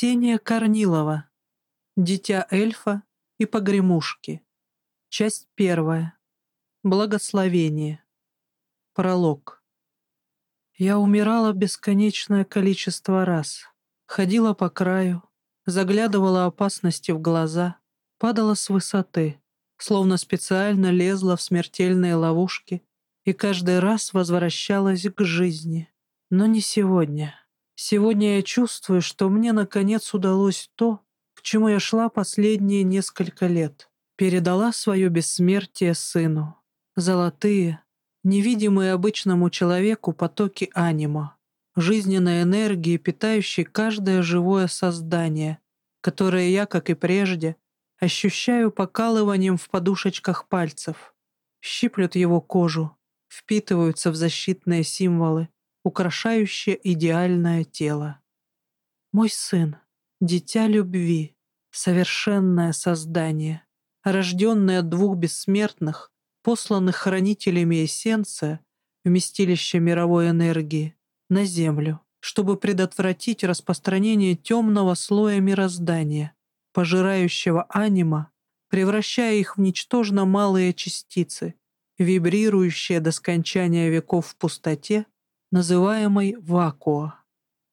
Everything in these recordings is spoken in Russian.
Ксения Корнилова. Дитя эльфа и погремушки. Часть первая. Благословение. Пролог. Я умирала бесконечное количество раз. Ходила по краю, заглядывала опасности в глаза, падала с высоты, словно специально лезла в смертельные ловушки и каждый раз возвращалась к жизни. Но не сегодня. Сегодня я чувствую, что мне наконец удалось то, к чему я шла последние несколько лет. Передала свое бессмертие сыну. Золотые, невидимые обычному человеку потоки анима, жизненной энергии, питающей каждое живое создание, которое я, как и прежде, ощущаю покалыванием в подушечках пальцев. Щиплют его кожу, впитываются в защитные символы, украшающее идеальное тело. Мой сын, дитя любви, совершенное создание, рожденное двух бессмертных, посланных хранителями эссенция, вместилища мировой энергии, на Землю, чтобы предотвратить распространение темного слоя мироздания, пожирающего анима, превращая их в ничтожно малые частицы, вибрирующие до скончания веков в пустоте называемой вакуа.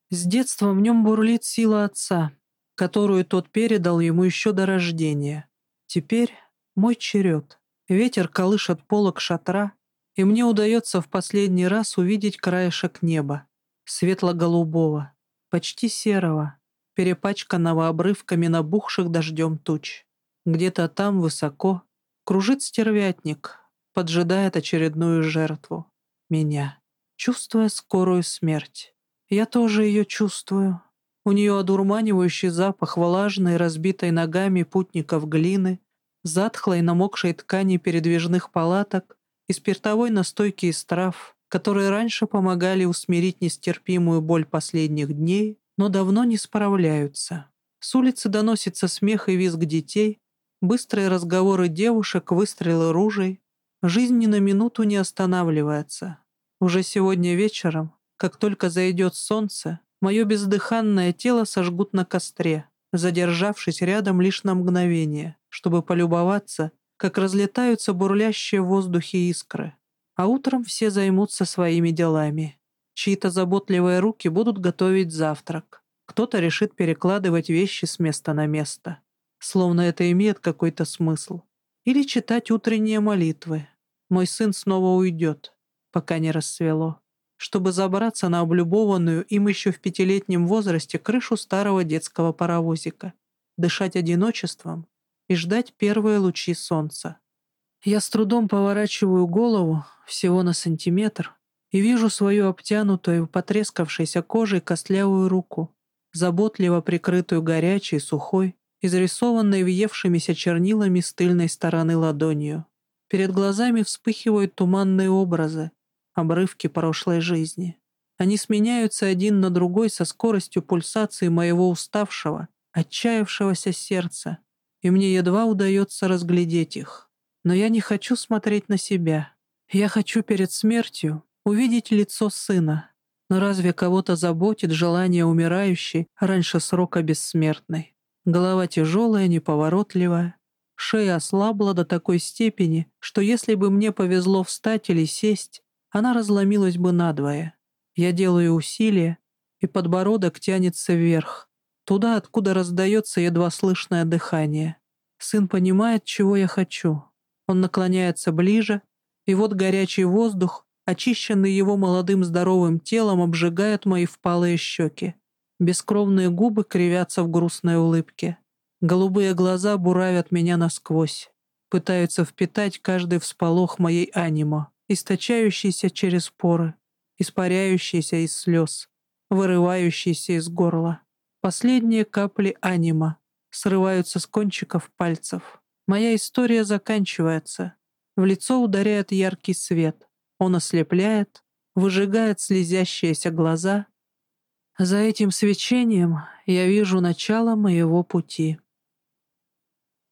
С детства в нем бурлит сила отца, которую тот передал ему еще до рождения. Теперь мой черед. Ветер колышет полок шатра, и мне удается в последний раз увидеть краешек неба, светло-голубого, почти серого, перепачканного обрывками набухших дождем туч. Где-то там высоко кружит стервятник, поджидает очередную жертву — меня чувствуя скорую смерть. Я тоже ее чувствую. У нее одурманивающий запах влажной, разбитой ногами путников глины, затхлой намокшей ткани передвижных палаток и спиртовой настойки из трав, которые раньше помогали усмирить нестерпимую боль последних дней, но давно не справляются. С улицы доносится смех и визг детей, быстрые разговоры девушек, выстрелы ружей. Жизнь ни на минуту не останавливается. Уже сегодня вечером, как только зайдет солнце, мое бездыханное тело сожгут на костре, задержавшись рядом лишь на мгновение, чтобы полюбоваться, как разлетаются бурлящие в воздухе искры. А утром все займутся своими делами. Чьи-то заботливые руки будут готовить завтрак. Кто-то решит перекладывать вещи с места на место. Словно это имеет какой-то смысл. Или читать утренние молитвы. Мой сын снова уйдет пока не рассвело, чтобы забраться на облюбованную им еще в пятилетнем возрасте крышу старого детского паровозика, дышать одиночеством и ждать первые лучи солнца. Я с трудом поворачиваю голову всего на сантиметр и вижу свою обтянутую, потрескавшейся кожей костлявую руку, заботливо прикрытую горячей, сухой, изрисованной въевшимися чернилами с тыльной стороны ладонью. Перед глазами вспыхивают туманные образы, обрывки прошлой жизни. Они сменяются один на другой со скоростью пульсации моего уставшего, отчаявшегося сердца, и мне едва удается разглядеть их. Но я не хочу смотреть на себя. Я хочу перед смертью увидеть лицо сына. Но разве кого-то заботит желание умирающей раньше срока бессмертной? Голова тяжелая, неповоротливая. Шея ослабла до такой степени, что если бы мне повезло встать или сесть, она разломилась бы надвое. Я делаю усилие, и подбородок тянется вверх, туда, откуда раздается едва слышное дыхание. Сын понимает, чего я хочу. Он наклоняется ближе, и вот горячий воздух, очищенный его молодым здоровым телом, обжигает мои впалые щеки. Бескровные губы кривятся в грустной улыбке. Голубые глаза буравят меня насквозь, пытаются впитать каждый всполох моей анимо источающийся через поры, испаряющийся из слез, вырывающийся из горла. Последние капли анима срываются с кончиков пальцев. Моя история заканчивается. В лицо ударяет яркий свет. Он ослепляет, выжигает слезящиеся глаза. За этим свечением я вижу начало моего пути.